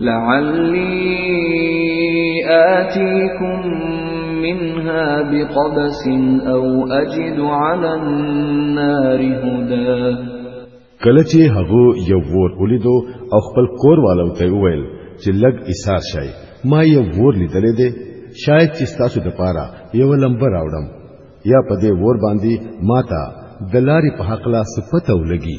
لعلی آتیکم منها بقبس او اجد علی النار هدا کله چې هغه یو ور ولیدو او خپل کور والو ته وویل چې لګ ایثار شای ما یو ور لیدلې ده شاید چې تاسو د پاره یو لمبر راوړم یا په دې ور باندې ماته د لارې په حق لا صفته ولګي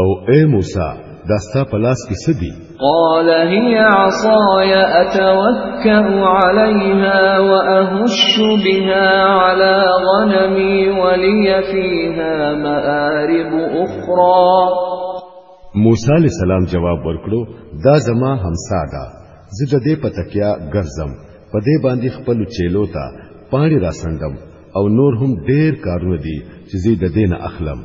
او اے موسی دا ستا په لاس کې څه دي قال هي عصاي اتوكا عليها واهش بها على غنمي ولي فيها مآرب اخرى موسی علیہ السلام جواب ورکړو دا زما همسا ده زه د دې پتکیا ګرځم په دې باندې خپل چیلو ته پاڼې راسندم او نور هم ډېر کارونه دي چې زه د دې نه اخلم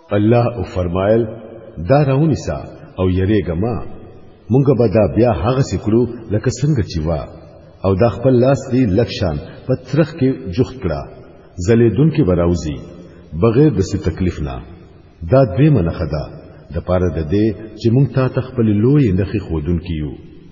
الله او فرمایل دا راونی سا او یریګه ما مونږ به دا بیا هغه سکړو لکه څنګه چې وا او دا خپل لاس دی لکشان په ترخ کې جخت کړه زلې دن کې براوزی بغیر د څه تکلیف نه دا دوی منخه ده د پاره د دې چې مونږ ته تخپل لوی نخي خودون کیو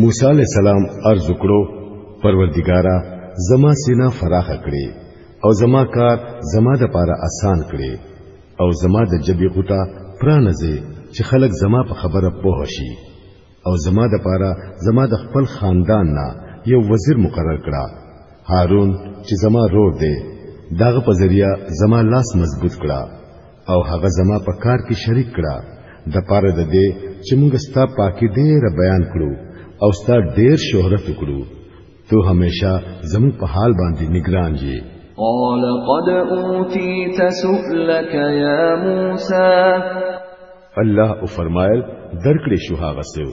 موسی علی السلام ارز وکړو پروردګارا زما سینا فراخ کړي او زما کار زما د پاره آسان کړي او زما د جبې غوټه پرانځي چې خلک زما په خبره پوه شي او زما د پاره زما د خپل خاندان نه یو وزیر مقرر کړه هارون چې زما رور دی داغه په ذریعہ زما لاس مضبوط کړه او هغه زما په کار کې شریک کړه د پاره د دې چې موږ ستا پاکي ډېر بیان کړو او ستا ډېر شهرت وکړو تو همیشه زموږ په حال باندې نگران یې قال قد اوتیت سؤلك يا موسى الله او فرمایل درکړې شو هغه سیو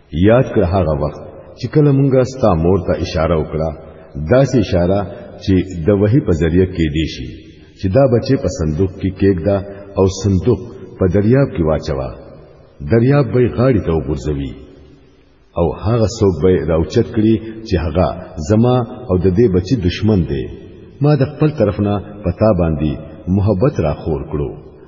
یاد کړه هغه وخت چې کله مونږه ستا مور ته اشاره وکړه داسې اشاره چې د وحي په ذریعہ کې دی شي چې دا بچي په صندوق کې کېږدا او صندوق په دریاب کې واچوا دریاب به غاړي ته وګرځوي او هغه څوک به راوچت کړي چې هغه زما او د دې بچي دشمن دی ما د خپل طرف نه پتا باندې محبت را خور کړو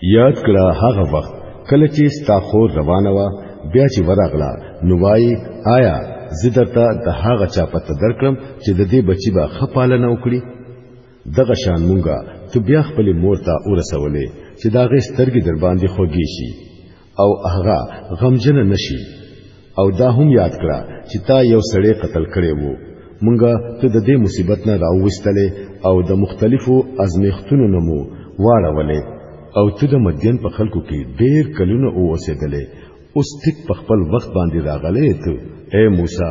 یاد کړه هغه وخت کله چې ستا خور روانه وه بیا چې ورغله نو وای آیا زه درته د هغه چا پته درکړم چې د دې بچی به ښه پالنه وکړي دغه شان مونږه ته بیا خپل مور ته ورسولې چې دا غي سترګې در باندې خوږې شي او هغه غمجن نشي او دا هم یاد کړه چې تا یو سړی قتل کړی وو مونږه ته د دې مصیبت نه راوستلې او د مختلفو ازمیختونو نمو واړولې او ته د مدین په خلکو کې ډېر کلونه اوسېدلې اوس تک په خپل وخت باندې راغلې ته اے موسی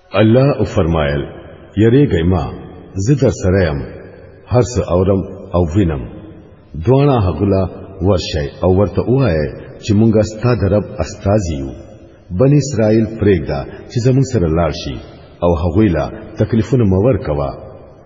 الله او فرمایل یریږئ ما زه در سره یم هر څه اورم او وینم دواړه هغلا ورشي او ورته وایي چې مونږه ستا د رب استاد یو بنی اسرائیل پرېږده چې زمونږ سره لاړ شي او هغوی لا تکلیفونه مور کوا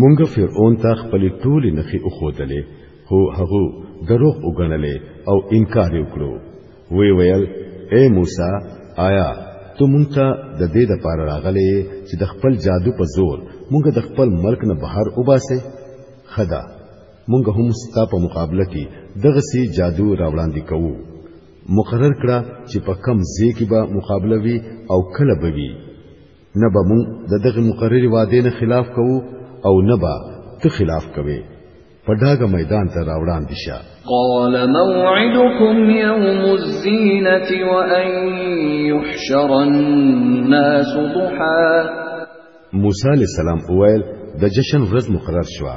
مونږ فرعون ته خپل ټول نخي اخودلې هو هغه دروغ وګڼلې او انکار وکړو وی ویل اے موسی آیا ته مونږ ته د دې د پاره راغلې چې د خپل جادو په زور مونږ د خپل ملک نه بهر وباسه خدا مونږ هم ستا په مقابله کې دغه سي جادو راوړاندې کوو مقرر کړه چې په کم ځای کې به مقابله وي او کله به وي نه به مونږ د دغه مقرري وعده نه خلاف کوو او نه به ته خلاف کوي په ډاګه میدان ته راوړان دي شه قال موعدكم يوم الزينة وأن يحشر الناس ضحى موسی علیہ السلام اویل د جشن ورځ مقرر شوه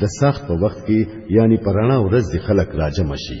د ساخت په وخت کې یعنی پرانا ورځ د خلک راجم شي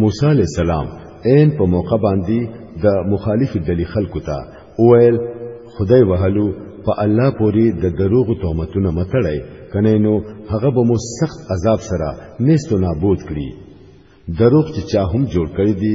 موسی علیہ السلام عین په موقع باندې د مخالف دلی خلکو ته اویل خدای وهلو په الله پوری د دروغ تهمتونه متړی کنه نو هغه به مو سخت عذاب سره نستو نابود کړي دروغ چې چا هم جوړ کړی دي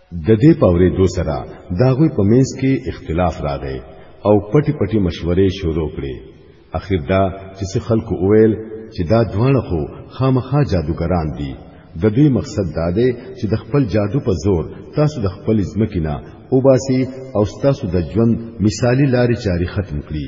د دې پاورې دو سره داغوی په منځ کې اختلاف راغی او پټي پټي مشورې شروع کړې اخر دا چې څه خلکو وویل چې دا دواړه خو خامخا جادوګران دي د دوی مقصد دا دی چې د خپل جادو په زور تاسو د خپل ځمکې نه وباسي او تاسو د ژوند مثالی لارې چاري ختم کړي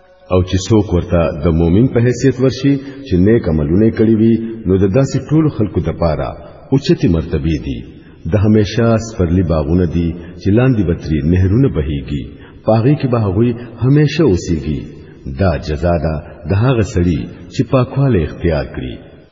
او چې څوک ورته د مؤمن په حیثیت ورشي چې نیک عملونه کړی وي نو د داسې ټولو خلکو د پاره اوچتي مرتبه دي د همیشه سپرلی باغونه دي چې لاندې بتري نهرونه بهيږي پاغي کې به هغوی همیشه اوسيږي دا جزا ده د هغه سړي چې پاکواله اختیار کړي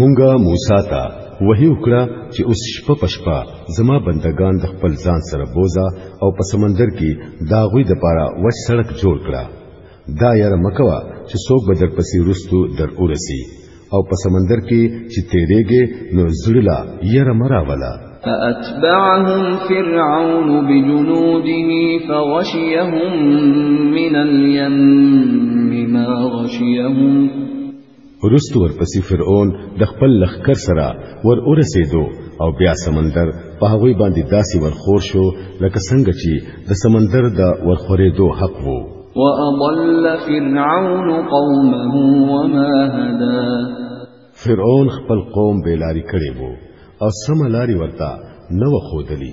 مونږه موسی ته وحی وکړه چې اوس شپه په شپه زما بندگان د خپل ځان سره بوزا او په سمندر کې دا غوي د پاره وچ سړک جوړ کړه دا یاره مکوا چې څوک به در پسې رستو در اورسي او په سمندر کې چې تیرېږي نو زړلا یاره مراولا فأتبعهم فرعون بجنوده فغشيهم من اليم ما غشيهم ورستو ورپسې فرعون د خپل لخر سره ور ورسېدو او بیا سمندر په هغه باندې داسې ورخور شو لکه څنګه چې د سمندر د ورخورېدو حق وو واضل فرعون قومه وما هدا فرعون خپل قوم بیلاری کړي وو او سم لاري ورته نو خودلی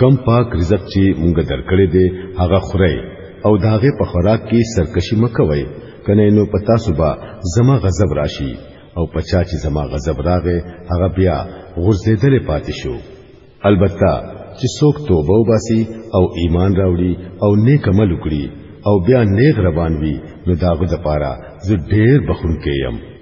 کم پاک رزق چې مونږ درکړې دي هغه خورئ او داغه په خوراک کې سرکشي مکوئ کنه نو پتا صبح زما غضب راشي او پچا چې زما غضب راغې هغه بیا غرزیدل پاتې شو البته چې څوک توبه وباسي او ایمان راوړي او نیک عمل وکړي او بیا نیغ روان وي نو داغه د پاره زه ډیر بخون کېم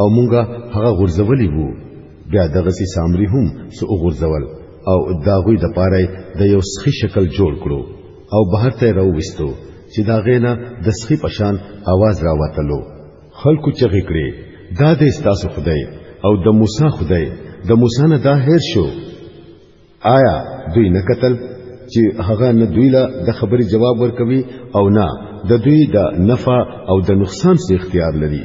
او مونږه هغه غرزولی وو بیا دغه سي سامري هم سو غرزول او داغوی د پاره د یو سخی شکل جوړ کړو او بهر ته راوستو چې دا غینا د سخی پشان आवाज راوتلو خلکو چغې کړې دا د استاسو خدای او د موسی خدای د موسی نه دا هیر شو آیا دوی نه قتل چې هغه نه دوی له د خبرې جواب ورکوي او نه د دوی د نفع او د نقصان څخه اختیار لري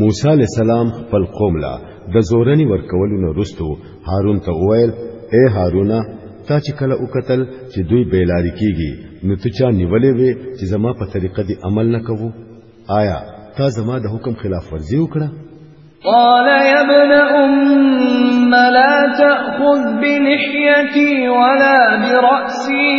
موسی علی السلام خپل قوم لا د زورنی ورکولو نه رستو هارون ته وویل اے هارون تا چې کله وکتل چې دوی بیلاری کیږي نو ته چا نیولې وې چې زما په طریقه دی عمل نه کوو آیا تا زما د حکم خلاف ورزي وکړه قال يا ابن أم لا تأخذ بلحيتي ولا برأسي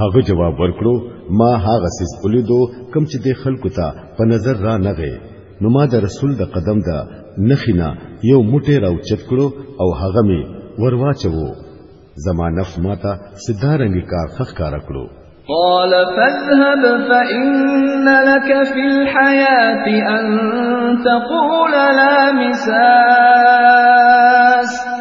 هغه جواب ورکړو ما هغه سیس ولیدو کم چې د خلکو ته په نظر را نغې نو ما د رسول د قدم دا نخینا یو موټی راوچت کړو او هغه می ورواچوو زما نفس ماته سدارنګ کار خخ کار کړو قال فاذهب فإن لك في الحياة أن تقول لا مساس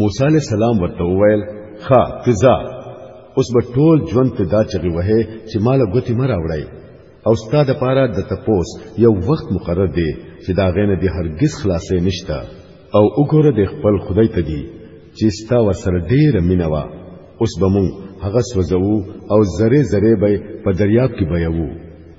موسی علیہ السلام ورته وویل خا تزا اوس به ټول ژوند ته دا چغي وه چې مال غوتی مرا وړای او ستاد پارا د تپوس یو وخت مقرر دی چې دا غینه دی هرگز خلاصې نشتا او وګوره د خپل خدای ته دی چې ستا ورسره ډیره مینوا اوس به مونږ هغه سوځو او زره زره به په دریاب کې بهوو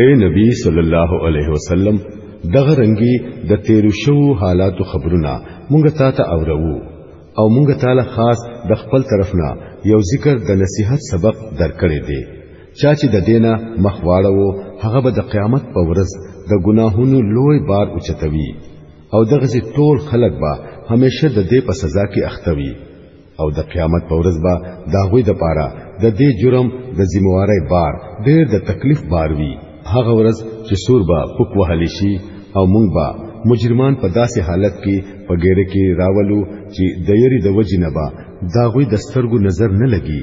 اے نبی صلی الله علیه وسلم دغه رنګي د تیر شو حالات خبرونه مونږ ته ته اورو او مونږ تعالی خاص د خپل طرفنا یو ذکر د نصیحت سبق درکړې دی چا چې د دینه مخ واړو هغه به د قیامت په ورځ د ګناهونو لوی بار اوچتوي او دغه ټول خلک به همیشه د دې په سزا کې اختوي او د قیامت په ورځ به دا غوي د پاره د دې جرم د ذمہواري بار ډېر د تکلیف بار وي هغه ورځ چې سور به پک وهل شي او مونږ به مجرمان په داسې حالت کې په ګیره کې راولو چې د یری د وجې نه به دا غوي د سترګو نظر نه لګي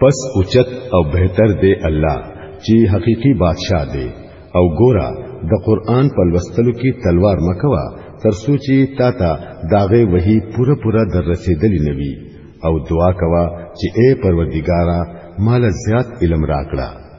پس اوچت او بهتر دی الله چې حقيقي بادشاه دی او ګورا د قران په لوستلو کې تلوار مکوا تر سوچي تا ته داغه وਹੀ پوره پوره در رسیدلی نوي او دعا کوا چې اے پروردګارا مال زیات علم راکړه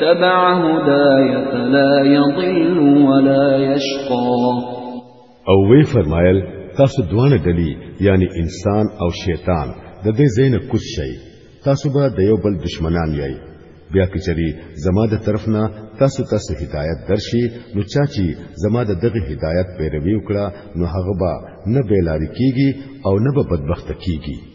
تبع هداي فلا يضل ولا يشقى او وی فرمایل تاسو دوانه ډلی یعنی انسان او شیطان د دې زین کوچ شي تاسو به د یو بل دشمنان یای بیا کچری زما د طرف نه تاسو ته سه هدایت درشي نو چا چې زما د دغه هدایت پیروي وکړه نو هغه به نه بیلاری کیږي او نه به بدبخت کیږي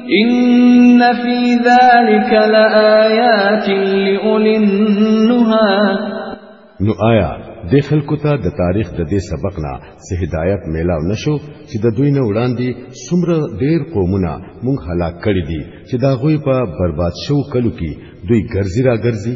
ان فی ذلک لآیات لأولی النها نو آیا د خلکو ته د تاریخ د دې سبق نه سه هدایت میلاو نشو چې د دوی نه وړاندې څومره ډیر قومونه مونږ هلاک کړی دي چې دا غوي په برباد شو کلو کې دوی ګرځي را ګرځي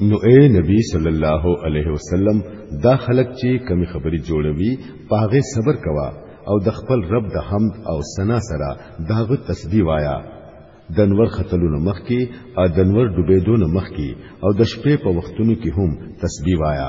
نو اے نبی صلی الله علیه وسلم دا خلک چې کمی خبري جوړوي پاغه صبر کوا او د خپل رب د حمد او ثنا سره داغه تسبیح وایا دنور خطلونو مخ کې ا دنور ډوبېدونو مخ کې او د شپې په وختونو کې هم تسبیح وایا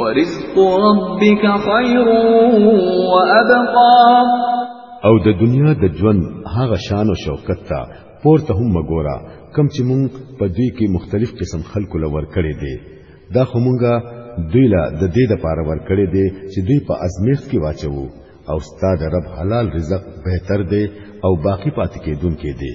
ورزق ربك خير وابقى او د دنیا د ژوند هغه شان او شوکت ته پورته هم مګورا کم چې مونږ په دوی کې مختلف قسم خلکو لور کړي دي دا خو مونږه دوی لا د دې د پاره ور کړي دي چې دوی په ازمیښت کې واچو او ستاد رب حلال رزق بهتر دی او باقی پاتې کېدونکې دی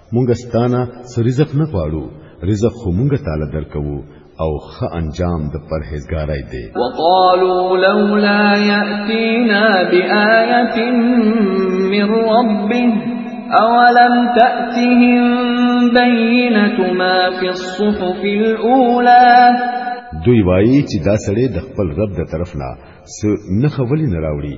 مونږ ستانه سرزق نه غواړو رزق خو مونږ تعالی درکوو او خ انجام د پرهیزګارای دی وقالوا لولا ياتينا بآية من ربه اولم تأتهم بينة ما في الصحف الاولى دوی وایي چې دا سړی د خپل رب د طرف نه څه نه خولي نه راوړي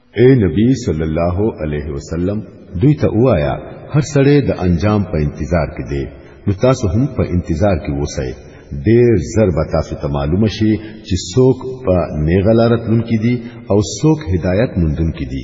اے نبی صلی الله علیه وسلم دوی ته وایا هر سړی د انجام په انتظار کې دی نو تاسو هم په انتظار کې اوسئ ډیر زر به تاسو ته معلومه شي چې څوک په نیغلارت لونکي دي او څوک هدایت مندونکي دي